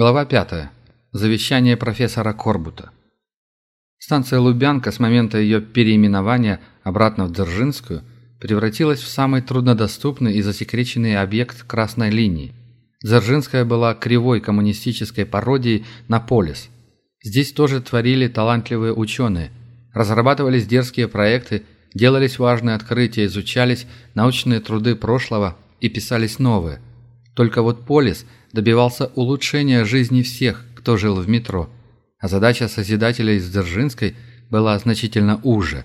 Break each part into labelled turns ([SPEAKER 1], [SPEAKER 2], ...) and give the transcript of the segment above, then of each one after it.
[SPEAKER 1] Глава 5. Завещание профессора Корбута. Станция Лубянка с момента ее переименования обратно в Дзержинскую превратилась в самый труднодоступный и засекреченный объект красной линии. Дзержинская была кривой коммунистической пародией на полис. Здесь тоже творили талантливые ученые, разрабатывались дерзкие проекты, делались важные открытия, изучались научные труды прошлого и писались новые. Только вот полис – добивался улучшения жизни всех, кто жил в метро, а задача Созидателя из Дзержинской была значительно уже.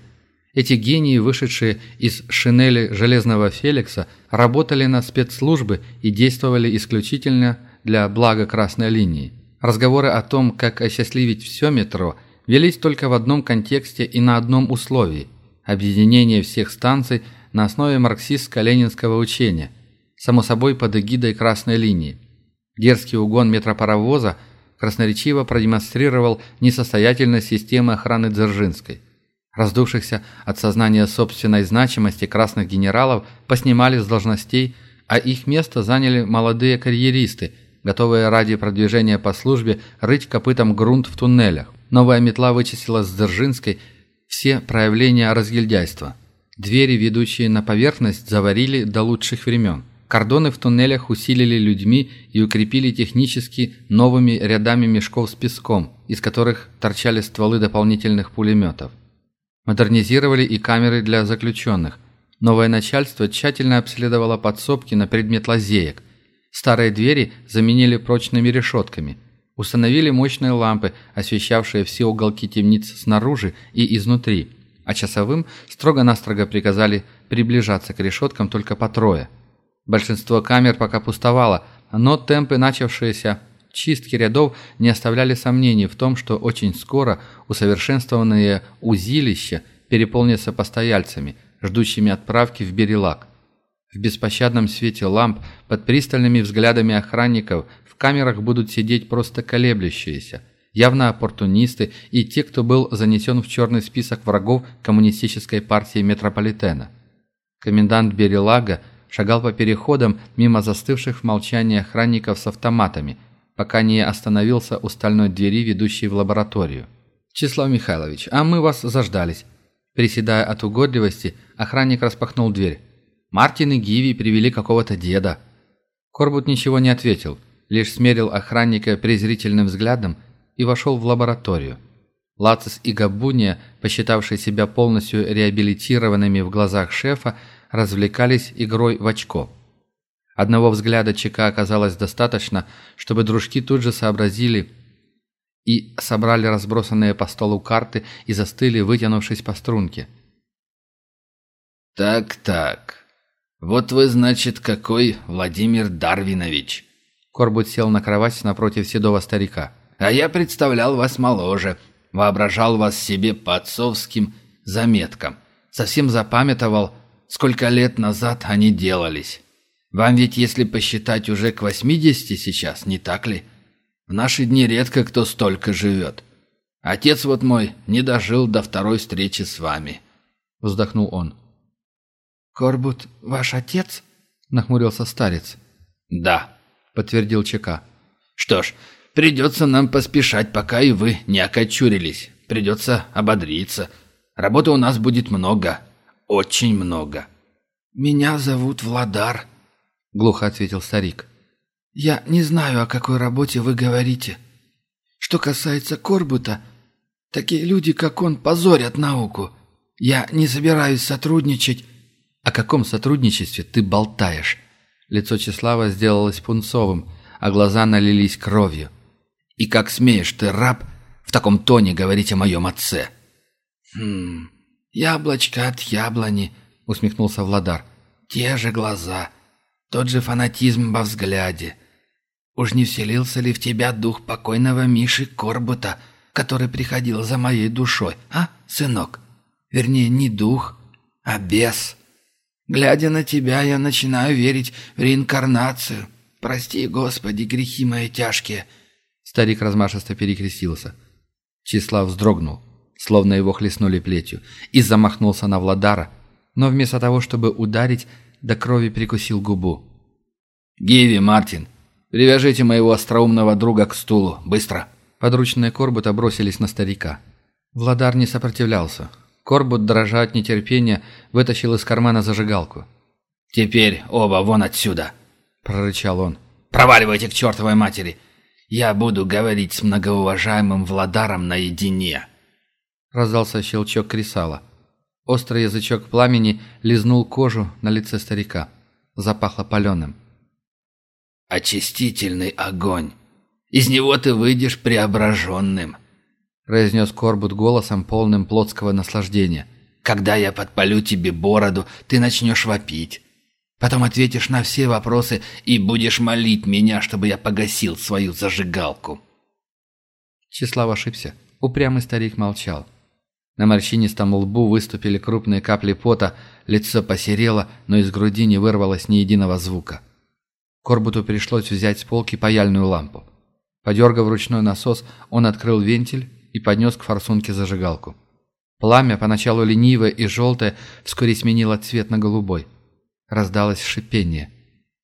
[SPEAKER 1] Эти гении, вышедшие из шинели Железного Феликса, работали на спецслужбы и действовали исключительно для блага красной линии. Разговоры о том, как осчастливить все метро, велись только в одном контексте и на одном условии – объединение всех станций на основе марксистско-ленинского учения, само собой под эгидой красной линии. Дерзкий угон метропаровоза красноречиво продемонстрировал несостоятельность системы охраны Дзержинской. Раздувшихся от сознания собственной значимости красных генералов поснимали с должностей, а их место заняли молодые карьеристы, готовые ради продвижения по службе рыть копытом грунт в туннелях. Новая метла вычислила с Дзержинской все проявления разгильдяйства. Двери, ведущие на поверхность, заварили до лучших времен. Кордоны в туннелях усилили людьми и укрепили технически новыми рядами мешков с песком, из которых торчали стволы дополнительных пулеметов. Модернизировали и камеры для заключенных. Новое начальство тщательно обследовало подсобки на предмет лазеек. Старые двери заменили прочными решетками. Установили мощные лампы, освещавшие все уголки темниц снаружи и изнутри, а часовым строго-настрого приказали приближаться к решеткам только по трое – Большинство камер пока пустовало, но темпы начавшиеся чистки рядов не оставляли сомнений в том, что очень скоро усовершенствованные узилища переполнятся постояльцами, ждущими отправки в Берилак. В беспощадном свете ламп, под пристальными взглядами охранников, в камерах будут сидеть просто колеблющиеся, явно оппортунисты и те, кто был занесен в черный список врагов коммунистической партии метрополитена. Комендант Берилага – шагал по переходам мимо застывших в молчании охранников с автоматами, пока не остановился у стальной двери, ведущей в лабораторию. «Числав Михайлович, а мы вас заждались». Приседая от угодливости, охранник распахнул дверь. «Мартин и Гиви привели какого-то деда». Корбут ничего не ответил, лишь смерил охранника презрительным взглядом и вошел в лабораторию. Лацис и Габуния, посчитавшие себя полностью реабилитированными в глазах шефа, развлекались игрой в очко. Одного взгляда ЧК оказалось достаточно, чтобы дружки тут же сообразили и собрали разбросанные по столу карты и застыли, вытянувшись по струнке.
[SPEAKER 2] «Так-так, вот вы, значит, какой Владимир Дарвинович!»
[SPEAKER 1] Корбут сел на кровать напротив седого старика.
[SPEAKER 2] «А я представлял вас моложе, воображал вас себе по отцовским заметкам, совсем запамятовал, сколько лет назад они делались. Вам ведь, если посчитать, уже к 80 сейчас, не так ли? В наши дни редко кто столько живет. Отец вот мой не дожил до второй встречи с вами», — вздохнул он.
[SPEAKER 3] «Корбут ваш отец?» — нахмурился старец.
[SPEAKER 2] «Да», — подтвердил ЧК. «Что ж, придется нам поспешать, пока и вы не окочурились. Придется ободриться. Работы у нас будет много, очень много».
[SPEAKER 3] «Меня зовут Владар», — глухо ответил старик. «Я не знаю, о какой работе вы говорите. Что касается Корбута, такие люди, как он, позорят науку. Я не собираюсь сотрудничать».
[SPEAKER 1] «О каком сотрудничестве ты болтаешь?» Лицо Числава сделалось пунцовым, а глаза налились кровью. «И как смеешь ты, раб, в таком тоне говорить о моем отце?»
[SPEAKER 3] «Хм, «Яблочко от яблони», — усмехнулся Владар. «Те же глаза, тот же фанатизм во взгляде. Уж не вселился ли в тебя дух покойного Миши Корбута, который приходил за моей душой, а, сынок? Вернее, не дух, а бес. Глядя на тебя, я начинаю верить в реинкарнацию. Прости, Господи, грехи мои тяжкие».
[SPEAKER 1] Старик размашисто перекрестился. Числав вздрогнул словно его хлестнули плетью, и замахнулся на Владара, но вместо того, чтобы ударить, до крови прикусил губу.
[SPEAKER 2] «Гиви, Мартин, Привяжите моего остроумного друга к стулу. Быстро!»
[SPEAKER 1] Подручные Корбута бросились на старика. Владар не сопротивлялся. Корбут, дрожа от нетерпения, вытащил из кармана зажигалку.
[SPEAKER 2] «Теперь оба вон отсюда!» – прорычал он. «Проваливайте к чертовой матери! Я буду говорить с многоуважаемым Владаром наедине!»
[SPEAKER 1] Раздался щелчок кресала. Острый язычок пламени лизнул кожу на лице старика. Запахло паленым.
[SPEAKER 2] «Очистительный огонь! Из него ты выйдешь преображенным!» произнес Корбут голосом, полным плотского наслаждения. «Когда я подпалю тебе бороду, ты начнешь вопить. Потом ответишь на все вопросы и будешь молить меня, чтобы я погасил свою зажигалку».
[SPEAKER 1] Числав ошибся. Упрямый старик молчал. На морщинистом лбу выступили крупные капли пота, лицо посерело, но из груди не вырвалось ни единого звука. Корбуту пришлось взять с полки паяльную лампу. Подергав ручной насос, он открыл вентиль и поднес к форсунке зажигалку. Пламя, поначалу ленивое и желтое, вскоре сменило цвет на голубой. Раздалось шипение.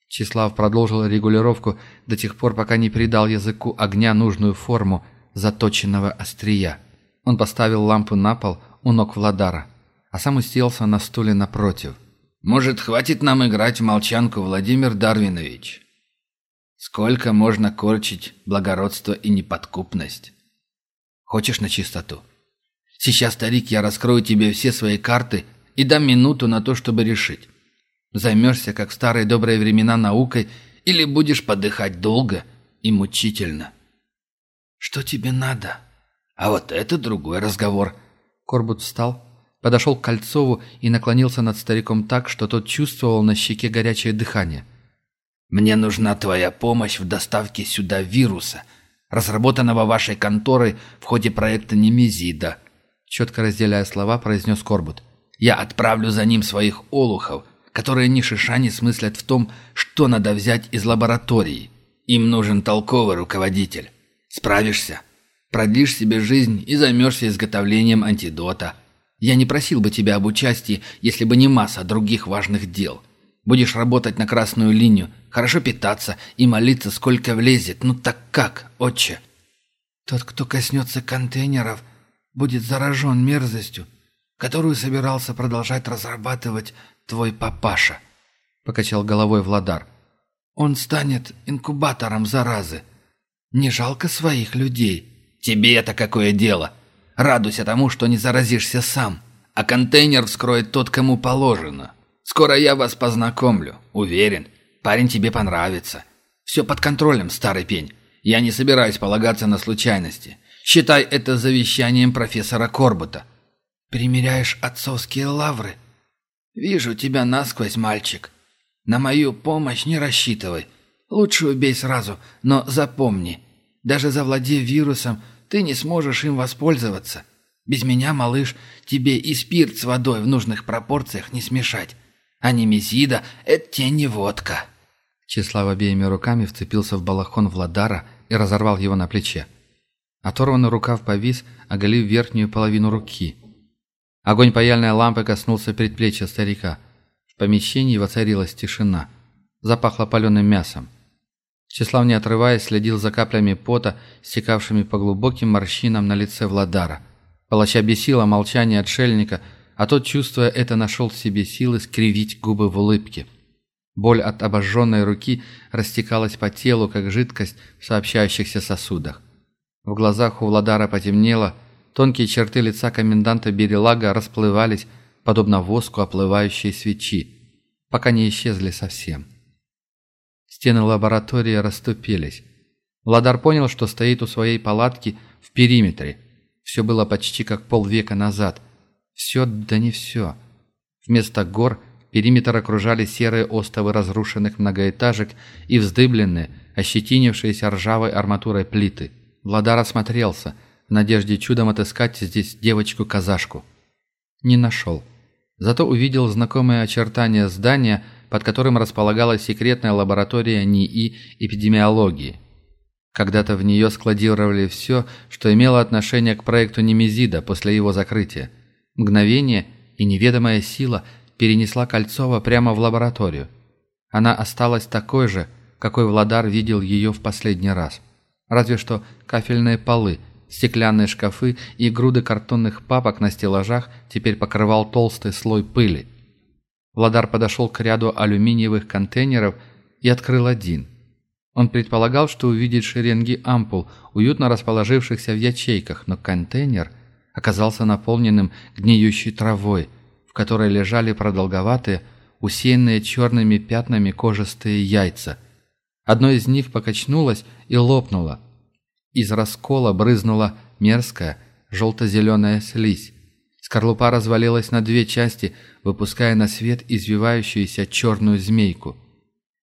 [SPEAKER 1] Числав продолжил регулировку до тех пор, пока не придал языку огня нужную форму заточенного острия. Он поставил лампу на пол у ног Владара, а сам уселся на стуле напротив.
[SPEAKER 2] «Может, хватит нам играть в молчанку, Владимир Дарвинович? Сколько можно корчить благородство и неподкупность? Хочешь на чистоту? Сейчас, старик, я раскрою тебе все свои карты и дам минуту на то, чтобы решить. Займешься, как в старые добрые времена, наукой или будешь подыхать долго и мучительно?» «Что тебе надо?» А вот это другой разговор.
[SPEAKER 1] Корбут встал, подошел к Кольцову и наклонился над стариком так, что тот чувствовал на щеке горячее дыхание.
[SPEAKER 2] «Мне нужна твоя помощь в доставке сюда вируса, разработанного вашей конторой в ходе проекта Немезида», четко разделяя слова, произнес Корбут. «Я отправлю за ним своих олухов, которые ни шиша не смыслят в том, что надо взять из лаборатории. Им нужен толковый руководитель. Справишься?» Продлишь себе жизнь и займешься изготовлением антидота. Я не просил бы тебя об участии, если бы не масса других важных дел. Будешь работать на красную линию, хорошо питаться и молиться, сколько влезет. Ну так как, отче?»
[SPEAKER 3] «Тот, кто коснется контейнеров, будет заражен мерзостью, которую собирался продолжать разрабатывать твой папаша», — покачал головой Владар. «Он станет инкубатором заразы. Не жалко своих людей».
[SPEAKER 2] Тебе это какое дело? Радуйся тому, что не заразишься сам. А контейнер вскроет тот, кому положено. Скоро я вас познакомлю. Уверен, парень тебе понравится. Все под контролем, старый пень. Я не собираюсь полагаться на случайности. Считай это завещанием профессора Корбута.
[SPEAKER 3] Примеряешь отцовские лавры? Вижу тебя насквозь, мальчик. На мою помощь не рассчитывай. Лучше убей сразу, но запомни, даже завладев вирусом, ты не сможешь им воспользоваться. Без меня, малыш, тебе и спирт с водой в нужных пропорциях не смешать. А немезида — это тебе не водка».
[SPEAKER 1] Числав обеими руками вцепился в балахон Владара и разорвал его на плече. Оторванный рукав повис, оголив верхнюю половину руки. Огонь паяльной лампы коснулся предплечья старика. В помещении воцарилась тишина. Запахло паленым мясом. Числав, не отрываясь, следил за каплями пота, стекавшими по глубоким морщинам на лице Владара. Палача бесило молчание отшельника, а тот, чувствуя это, нашел в себе силы скривить губы в улыбке. Боль от обожженной руки растекалась по телу, как жидкость в сообщающихся сосудах. В глазах у Владара потемнело, тонкие черты лица коменданта Берелага расплывались, подобно воску оплывающей свечи, пока не исчезли совсем. Стены лаборатории расступились. Владар понял, что стоит у своей палатки в периметре. Все было почти как полвека назад. Все да не все. Вместо гор периметр окружали серые остовы разрушенных многоэтажек и вздыбленные, ощетинившиеся ржавой арматурой плиты. Владар осмотрелся, в надежде чудом отыскать здесь девочку-казашку. Не нашел. Зато увидел знакомые очертания здания – под которым располагалась секретная лаборатория НИИ эпидемиологии. Когда-то в нее складировали все, что имело отношение к проекту Немезида после его закрытия. Мгновение и неведомая сила перенесла Кольцова прямо в лабораторию. Она осталась такой же, какой Владар видел ее в последний раз. Разве что кафельные полы, стеклянные шкафы и груды картонных папок на стеллажах теперь покрывал толстый слой пыли. Владар подошел к ряду алюминиевых контейнеров и открыл один. Он предполагал, что увидит шеренги ампул, уютно расположившихся в ячейках, но контейнер оказался наполненным гниющей травой, в которой лежали продолговатые, усеянные черными пятнами кожистые яйца. Одно из них покачнулось и лопнуло. Из раскола брызнула мерзкая, желто-зеленая слизь. Скорлупа развалилась на две части, выпуская на свет извивающуюся черную змейку.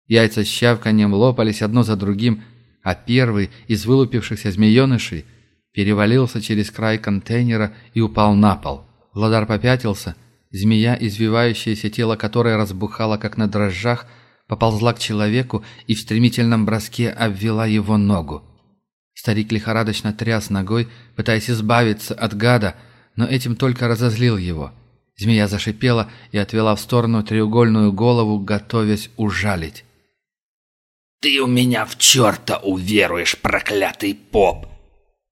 [SPEAKER 1] Яйца с щавканием лопались одно за другим, а первый из вылупившихся змеенышей перевалился через край контейнера и упал на пол. Владар попятился, змея, извивающееся тело которой разбухало как на дрожжах, поползла к человеку и в стремительном броске обвела его ногу. Старик лихорадочно тряс ногой, пытаясь избавиться от гада, но этим только разозлил его. Змея зашипела и отвела в сторону треугольную голову, готовясь ужалить.
[SPEAKER 2] «Ты у меня в черта уверуешь, проклятый поп!»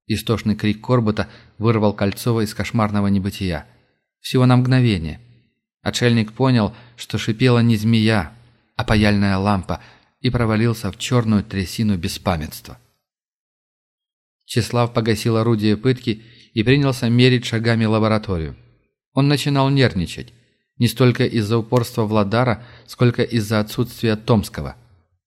[SPEAKER 1] Истошный крик Корбута вырвал Кольцова из кошмарного небытия. Всего на мгновение. Отшельник понял, что шипела не змея, а паяльная лампа, и провалился в черную трясину беспамятства. Числав погасил орудие пытки и принялся мерить шагами лабораторию. Он начинал нервничать. Не столько из-за упорства Владара, сколько из-за отсутствия Томского.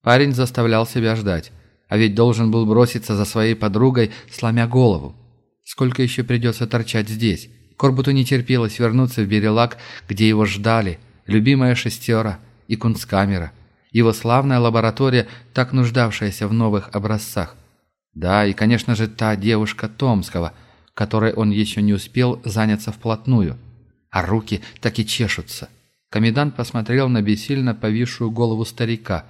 [SPEAKER 1] Парень заставлял себя ждать, а ведь должен был броситься за своей подругой, сломя голову. Сколько еще придется торчать здесь? Корбуту не терпелось вернуться в Берелак, где его ждали, любимая шестера и кунсткамера, его славная лаборатория, так нуждавшаяся в новых образцах. Да, и, конечно же, та девушка Томского, которой он еще не успел заняться вплотную. А руки так и чешутся. Комендант посмотрел на бессильно повисшую голову старика,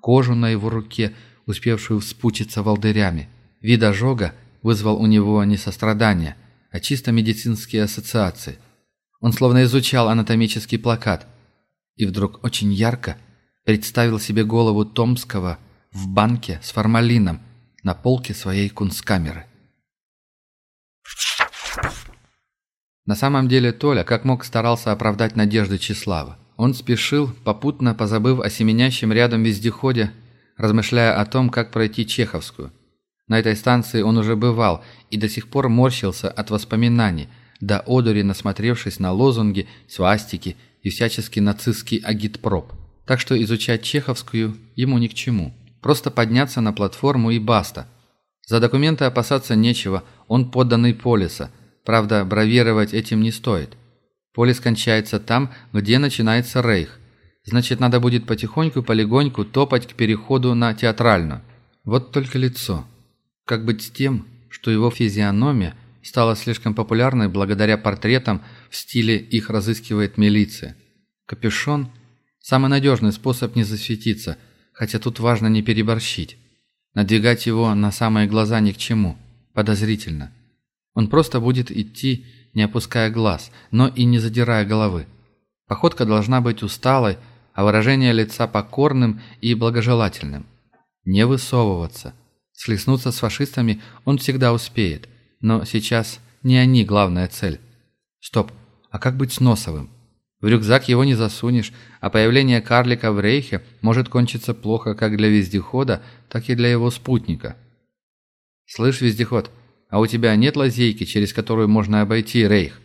[SPEAKER 1] кожу на его руке, успевшую вспучиться волдырями. Вид ожога вызвал у него не сострадание, а чисто медицинские ассоциации. Он словно изучал анатомический плакат и вдруг очень ярко представил себе голову Томского в банке с формалином на полке своей кунсткамеры. На самом деле Толя как мог старался оправдать надежды Числава. Он спешил, попутно позабыв о семенящем рядом вездеходе, размышляя о том, как пройти Чеховскую. На этой станции он уже бывал и до сих пор морщился от воспоминаний, до одури насмотревшись на лозунги, свастики и всяческий нацистский агитпроп. Так что изучать Чеховскую ему ни к чему. Просто подняться на платформу и баста. За документы опасаться нечего, он подданный Полиса. Правда, бравировать этим не стоит. Полис кончается там, где начинается Рейх. Значит, надо будет потихоньку-полегоньку топать к переходу на театральную. Вот только лицо. Как быть с тем, что его физиономия стала слишком популярной благодаря портретам в стиле «их разыскивает милиция». Капюшон – самый надежный способ не засветиться, хотя тут важно не переборщить. Надвигать его на самые глаза ни к чему, подозрительно. Он просто будет идти, не опуская глаз, но и не задирая головы. Походка должна быть усталой, а выражение лица покорным и благожелательным. Не высовываться, Слеснуться с фашистами он всегда успеет, но сейчас не они главная цель. Стоп, а как быть с Носовым? В рюкзак его не засунешь, а появление карлика в рейхе может кончиться плохо как для вездехода, так и для его спутника. «Слышь, вездеход, а у тебя нет лазейки, через которую можно обойти рейх?»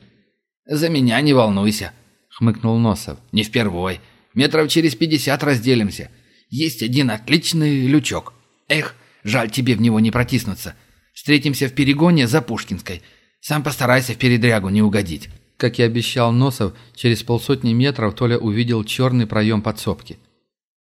[SPEAKER 2] «За меня не волнуйся», — хмыкнул Носов. «Не впервой. Метров через пятьдесят разделимся. Есть один отличный лючок. Эх, Жаль тебе в него не протиснуться. Встретимся в перегоне за Пушкинской. Сам постарайся в передрягу не угодить».
[SPEAKER 1] Как и обещал Носов, через полсотни метров Толя увидел черный проем подсобки.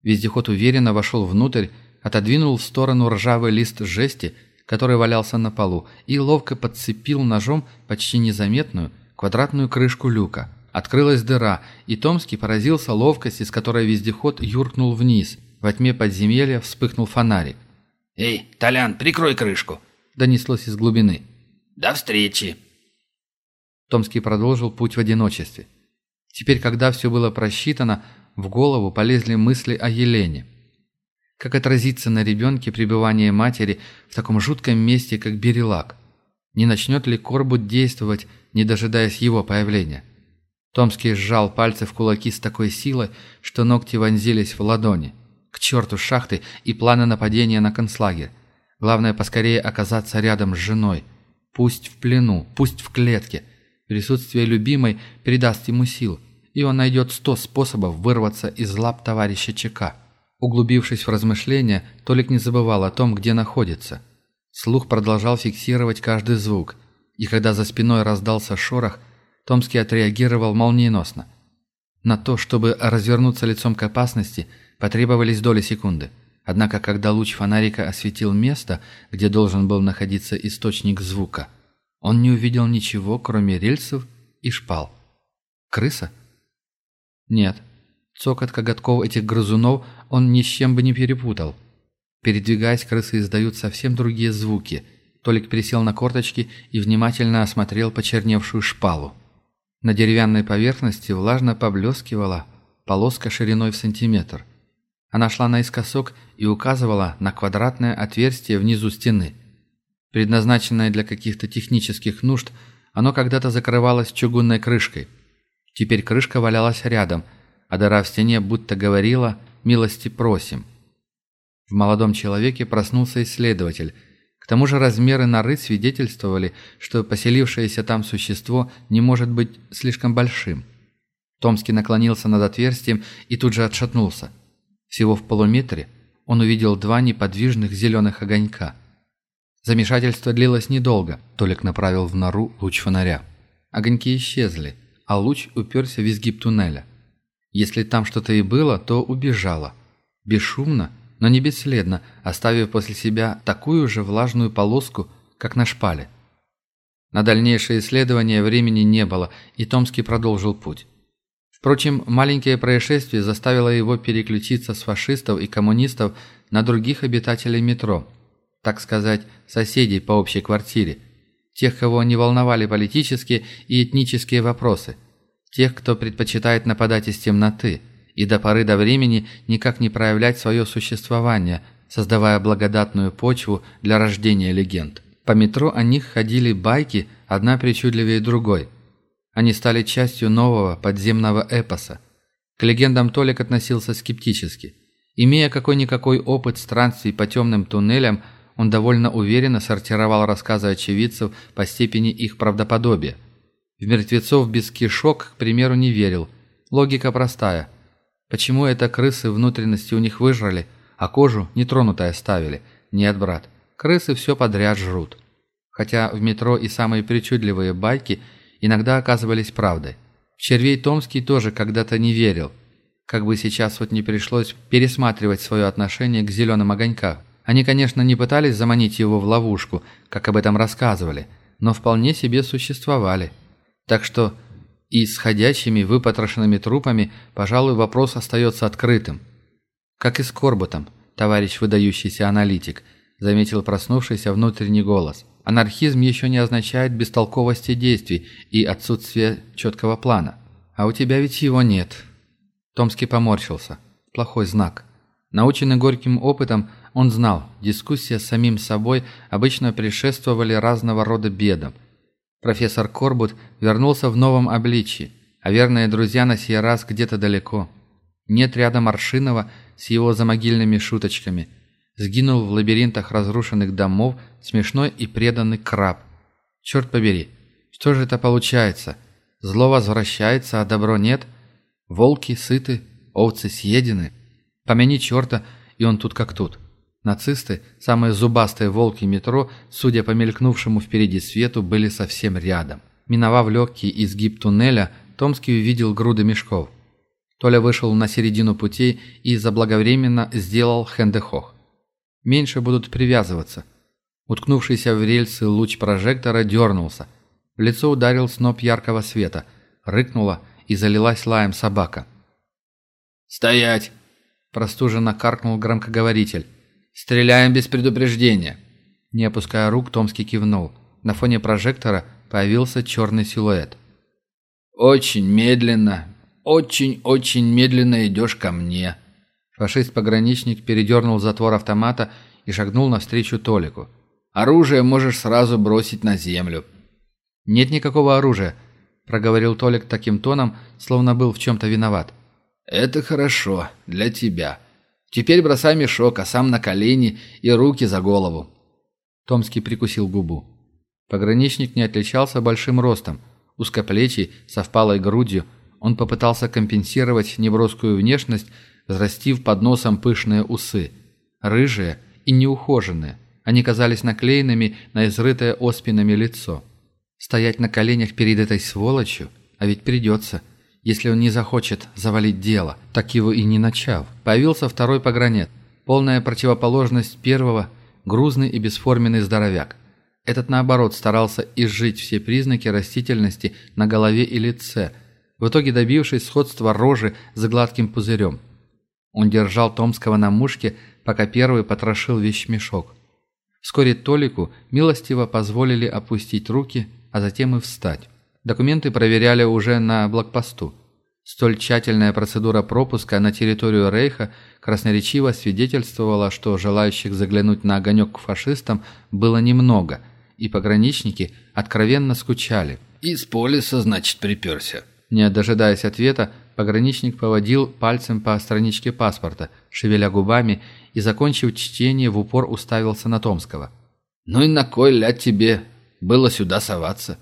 [SPEAKER 1] Вездеход уверенно вошел внутрь, отодвинул в сторону ржавый лист жести, который валялся на полу, и ловко подцепил ножом почти незаметную квадратную крышку люка. Открылась дыра, и Томский поразился ловкости, с которой вездеход юркнул вниз. Во тьме подземелья вспыхнул фонарик.
[SPEAKER 2] «Эй, Толян, прикрой крышку!»
[SPEAKER 1] – донеслось из глубины.
[SPEAKER 2] «До встречи!»
[SPEAKER 1] Томский продолжил путь в одиночестве. Теперь, когда все было просчитано, в голову полезли мысли о Елене. Как отразится на ребенке пребывание матери в таком жутком месте, как Берилак? Не начнет ли Корбут действовать, не дожидаясь его появления? Томский сжал пальцы в кулаки с такой силой, что ногти вонзились в ладони. К черту шахты и планы нападения на концлагерь. Главное поскорее оказаться рядом с женой. Пусть в плену, пусть в клетке. Присутствие любимой придаст ему сил, и он найдет сто способов вырваться из лап товарища ЧК. Углубившись в размышления, Толик не забывал о том, где находится. Слух продолжал фиксировать каждый звук, и когда за спиной раздался шорох, Томский отреагировал молниеносно. На то, чтобы развернуться лицом к опасности, потребовались доли секунды. Однако, когда луч фонарика осветил место, где должен был находиться источник звука, он не увидел ничего, кроме рельсов и шпал. Крыса? Нет. Цокот коготков этих грызунов он ни с чем бы не перепутал. Передвигаясь, крысы издают совсем другие звуки. Толик присел на корточки и внимательно осмотрел почерневшую шпалу. На деревянной поверхности влажно поблескивала полоска шириной в сантиметр. Она шла наискосок и указывала на квадратное отверстие внизу стены. Предназначенное для каких-то технических нужд, оно когда-то закрывалось чугунной крышкой. Теперь крышка валялась рядом, а дыра в стене будто говорила «милости просим». В молодом человеке проснулся исследователь – тому же размеры норы свидетельствовали, что поселившееся там существо не может быть слишком большим. Томский наклонился над отверстием и тут же отшатнулся. Всего в полуметре он увидел два неподвижных зеленых огонька. Замешательство длилось недолго, Толик направил в нору луч фонаря. Огоньки исчезли, а луч уперся в изгиб туннеля. Если там что-то и было, то убежало. Бесшумно но не бесследно, оставив после себя такую же влажную полоску, как на шпале. На дальнейшее исследование времени не было, и Томский продолжил путь. Впрочем, маленькое происшествие заставило его переключиться с фашистов и коммунистов на других обитателей метро, так сказать, соседей по общей квартире, тех, кого не волновали политические и этнические вопросы, тех, кто предпочитает нападать из темноты – и до поры до времени никак не проявлять свое существование, создавая благодатную почву для рождения легенд. По метро о них ходили байки, одна причудливее другой. Они стали частью нового подземного эпоса. К легендам Толик относился скептически. Имея какой-никакой опыт странствий по темным туннелям, он довольно уверенно сортировал рассказы очевидцев по степени их правдоподобия. В мертвецов без кишок, к примеру, не верил. Логика простая – Почему это крысы внутренности у них выжрали, а кожу нетронутой оставили? Нет, брат, крысы все подряд жрут. Хотя в метро и самые причудливые байки иногда оказывались правдой. Червей Томский тоже когда-то не верил. Как бы сейчас вот не пришлось пересматривать свое отношение к зеленым огонькам. Они, конечно, не пытались заманить его в ловушку, как об этом рассказывали, но вполне себе существовали. Так что и с ходячими выпотрошенными трупами, пожалуй, вопрос остается открытым. Как и с Корботом, товарищ выдающийся аналитик, заметил проснувшийся внутренний голос. Анархизм еще не означает бестолковости действий и отсутствие четкого плана. А у тебя ведь его нет. Томский поморщился. Плохой знак. Наученный горьким опытом, он знал, дискуссия с самим собой обычно предшествовали разного рода бедам – Профессор Корбут вернулся в новом обличье, а верные друзья на сей раз где-то далеко. Нет рядом Аршинова с его замогильными шуточками. Сгинул в лабиринтах разрушенных домов смешной и преданный краб. Черт побери, что же это получается? Зло возвращается, а добро нет? Волки сыты, овцы съедены. Помяни черта, и он тут как тут. Нацисты, самые зубастые волки метро, судя по мелькнувшему впереди свету, были совсем рядом. Миновав легкий изгиб туннеля, Томский увидел груды мешков. Толя вышел на середину путей и заблаговременно сделал хендехох. Меньше будут привязываться. Уткнувшийся в рельсы луч прожектора дернулся. В лицо ударил сноп яркого света. Рыкнула и залилась лаем собака.
[SPEAKER 2] «Стоять!» – простуженно каркнул громкоговоритель. «Стреляем без предупреждения!»
[SPEAKER 1] Не опуская рук, Томский кивнул. На фоне прожектора появился черный силуэт.
[SPEAKER 2] «Очень медленно, очень-очень медленно идешь ко мне»,
[SPEAKER 1] Фашист-пограничник передернул затвор автомата и шагнул навстречу Толику.
[SPEAKER 2] «Оружие можешь сразу бросить на землю».
[SPEAKER 1] «Нет никакого оружия», – проговорил Толик таким тоном, словно был в чем-то виноват.
[SPEAKER 2] «Это хорошо. Для тебя. Теперь бросай мешок, а сам на колени и руки за голову».
[SPEAKER 1] Томский прикусил губу. Пограничник не отличался большим ростом. Узкоплечий, со впалой грудью, он попытался компенсировать неброскую внешность, взрастив под носом пышные усы. Рыжие и неухоженные. Они казались наклеенными на изрытое оспинами лицо. Стоять на коленях перед этой сволочью? А ведь придется, если он не захочет завалить дело, так его и не начав. Появился второй погранет. Полная противоположность первого, грузный и бесформенный здоровяк. Этот, наоборот, старался изжить все признаки растительности на голове и лице, в итоге добившись сходства рожи с гладким пузырем. Он держал Томского на мушке, пока первый потрошил вещмешок. Вскоре Толику милостиво позволили опустить руки, а затем и встать. Документы проверяли уже на блокпосту. Столь тщательная процедура пропуска на территорию Рейха красноречиво свидетельствовала, что желающих заглянуть на огонек к фашистам было немного, и пограничники откровенно скучали.
[SPEAKER 2] «Из полиса, значит, приперся».
[SPEAKER 1] Не дожидаясь ответа, пограничник поводил пальцем по страничке паспорта, шевеля губами и, закончив чтение, в упор уставился на Томского.
[SPEAKER 2] «Ну и на кой ля тебе было сюда соваться?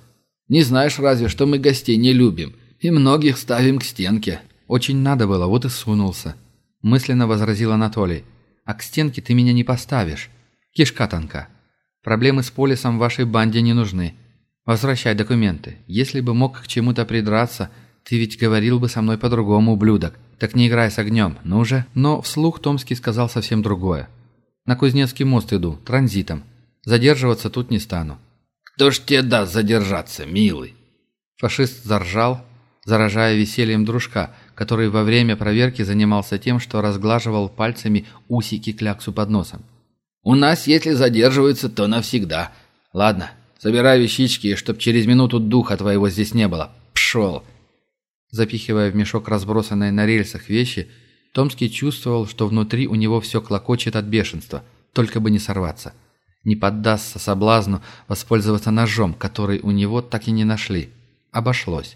[SPEAKER 2] Не знаешь разве, что мы гостей не любим и многих ставим к стенке».
[SPEAKER 1] «Очень надо было, вот и сунулся», – мысленно возразил Анатолий. «А к стенке ты меня не поставишь. Кишка тонка. Проблемы с полисом вашей банде не нужны. Возвращай документы. Если бы мог к чему-то придраться, ты ведь говорил бы со мной по-другому, ублюдок. Так не играй с огнем, ну же. Но вслух Томский сказал совсем другое. На Кузнецкий мост иду, транзитом. Задерживаться тут не стану.
[SPEAKER 2] Кто ж тебе даст задержаться, милый?
[SPEAKER 1] Фашист заржал, заражая весельем дружка, который во время проверки занимался тем, что разглаживал пальцами усики кляксу под носом.
[SPEAKER 2] «У нас, если задерживаются, то навсегда. Ладно, собирай вещички, чтоб через минуту духа твоего здесь не было. Пшел!»
[SPEAKER 1] Запихивая в мешок разбросанные на рельсах вещи, Томский чувствовал, что внутри у него все клокочет от бешенства, только бы не сорваться. Не поддастся соблазну воспользоваться ножом, который у него так и не нашли. Обошлось.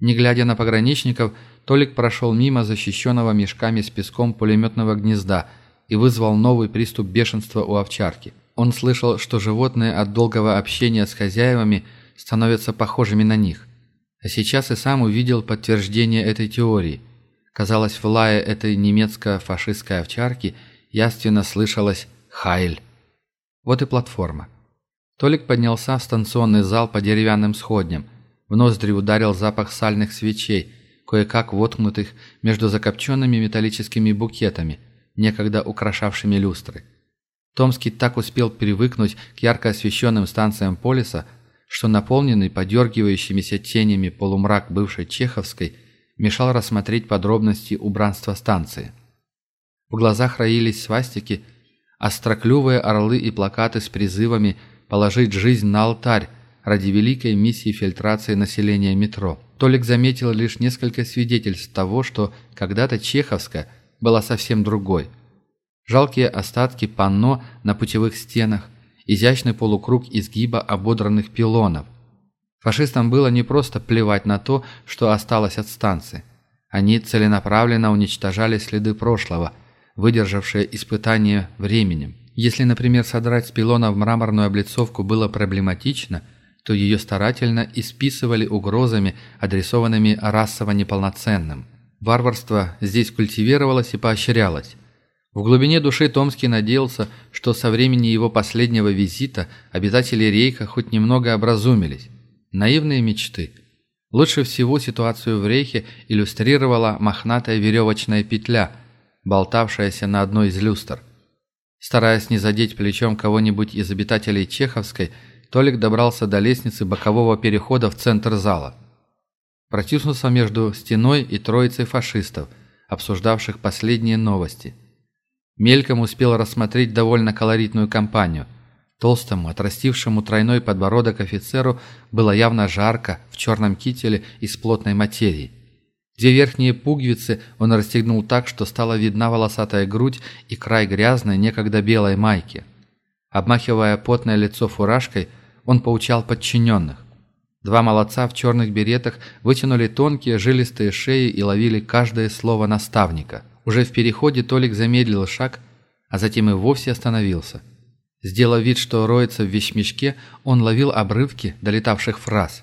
[SPEAKER 1] Не глядя на пограничников, Толик прошел мимо защищенного мешками с песком пулеметного гнезда и вызвал новый приступ бешенства у овчарки. Он слышал, что животные от долгого общения с хозяевами становятся похожими на них – а сейчас и сам увидел подтверждение этой теории. Казалось, в лае этой немецко-фашистской овчарки яственно слышалось «Хайль». Вот и платформа. Толик поднялся в станционный зал по деревянным сходням. В ноздри ударил запах сальных свечей, кое-как воткнутых между закопченными металлическими букетами, некогда украшавшими люстры. Томский так успел привыкнуть к ярко освещенным станциям полиса, что наполненный подергивающимися тенями полумрак бывшей Чеховской мешал рассмотреть подробности убранства станции. В глазах роились свастики, остроклювые орлы и плакаты с призывами положить жизнь на алтарь ради великой миссии фильтрации населения метро. Толик заметил лишь несколько свидетельств того, что когда-то Чеховская была совсем другой. Жалкие остатки панно на путевых стенах, изящный полукруг изгиба ободранных пилонов. Фашистам было не просто плевать на то, что осталось от станции. Они целенаправленно уничтожали следы прошлого, выдержавшие испытания временем. Если, например, содрать с пилонов мраморную облицовку было проблематично, то ее старательно исписывали угрозами, адресованными расово неполноценным. Варварство здесь культивировалось и поощрялось. В глубине души Томский надеялся, что со времени его последнего визита обитатели Рейха хоть немного образумились. Наивные мечты. Лучше всего ситуацию в Рейхе иллюстрировала мохнатая веревочная петля, болтавшаяся на одной из люстр. Стараясь не задеть плечом кого-нибудь из обитателей Чеховской, Толик добрался до лестницы бокового перехода в центр зала. Протиснулся между стеной и троицей фашистов, обсуждавших последние новости – Мельком успел рассмотреть довольно колоритную компанию. Толстому, отрастившему тройной подбородок офицеру было явно жарко в черном кителе из плотной материи. Две верхние пуговицы он расстегнул так, что стала видна волосатая грудь и край грязной, некогда белой майки. Обмахивая потное лицо фуражкой, он поучал подчиненных. Два молодца в черных беретах вытянули тонкие жилистые шеи и ловили каждое слово наставника. Уже в переходе Толик замедлил шаг, а затем и вовсе остановился. Сделав вид, что роется в вещмешке, он ловил обрывки долетавших фраз.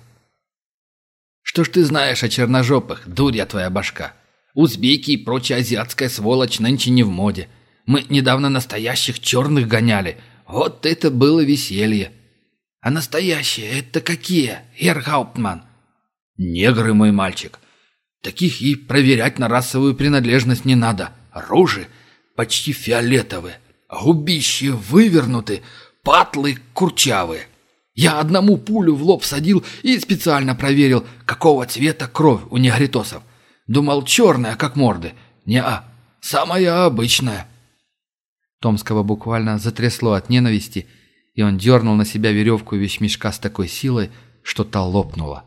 [SPEAKER 2] «Что ж ты знаешь о черножопых, дурья твоя башка? Узбеки и прочая азиатская сволочь нынче не в моде. Мы недавно настоящих черных гоняли. Вот это было веселье!» А настоящие это какие, Гауптман? Негры, мой мальчик. Таких и проверять на расовую принадлежность не надо. Рожи почти фиолетовые, губищи вывернуты, патлы курчавые. Я одному пулю в лоб садил и специально проверил, какого цвета кровь у негритосов. Думал, черная, как морды. Не-а, самая обычная.
[SPEAKER 1] Томского буквально затрясло от ненависти – и он дернул на себя веревку вещмешка с такой силой, что та лопнула.